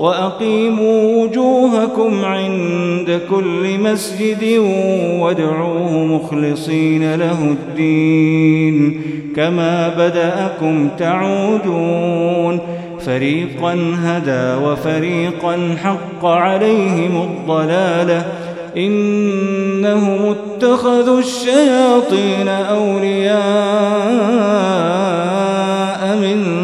وأقيموا وجوهكم عند كل مسجد وادعوه مخلصين له الدين. كما بدأكم تعودون. فريقا هدى وفريقا حق عليهم الضلالة. إنهم اتخذوا الشياطين أولياء من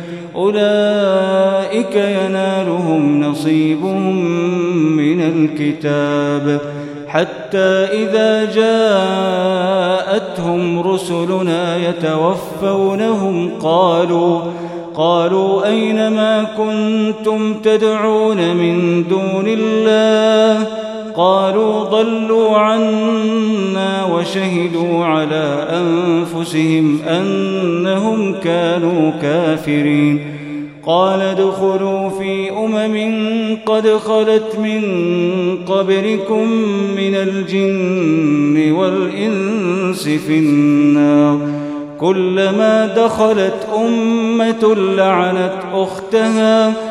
أولئك ينالهم نصيبهم من الكتاب. حتى إذا جاءتهم رسلنا يتوفونهم قالوا قالوا أين ما كنتم تدعون من دون الله؟ قالوا ضلوا عنا وشهدوا على أنفسهم أنهم كانوا كافرين. قال ادخلوا في أمم قد خلت من قبلكم من الجن والإنس في النار. كلما دخلت أمة لعنت أختها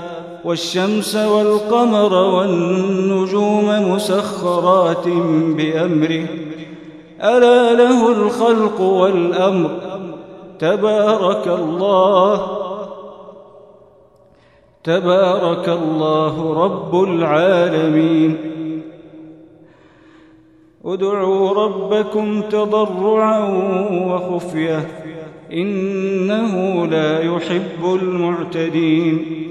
والشمس والقمر والنجوم مسخرات بأمره. ألا له الخلق والأمر. تبارك الله. تبارك الله رب العالمين. ادعوا ربكم تضرعا وخفية. إنه لا يحب المعتدين.